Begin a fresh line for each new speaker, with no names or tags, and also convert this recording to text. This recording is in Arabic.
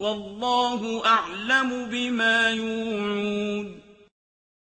وَاللَّهُ أَعْلَمُ بِمَا يُوعُونَ.